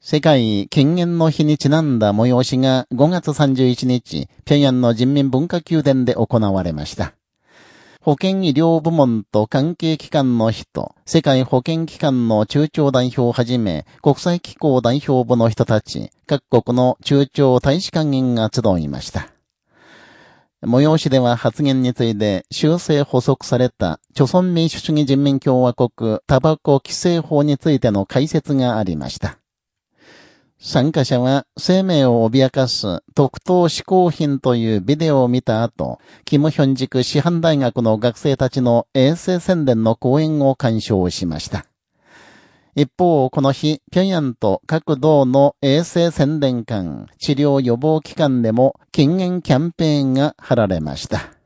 世界禁煙の日にちなんだ催しが5月31日、平壌の人民文化宮殿で行われました。保健医療部門と関係機関の人、世界保健機関の中長代表をはじめ、国際機構代表部の人たち、各国の中長大使館員が集いました。催しでは発言について修正補足された、朝鮮民主主義人民共和国タバコ規制法についての解説がありました。参加者は生命を脅かす特等嗜好品というビデオを見た後、キムヒョンジク師範大学の学生たちの衛生宣伝の講演を鑑賞しました。一方、この日、平壌と各道の衛生宣伝館、治療予防機関でも禁煙キャンペーンが貼られました。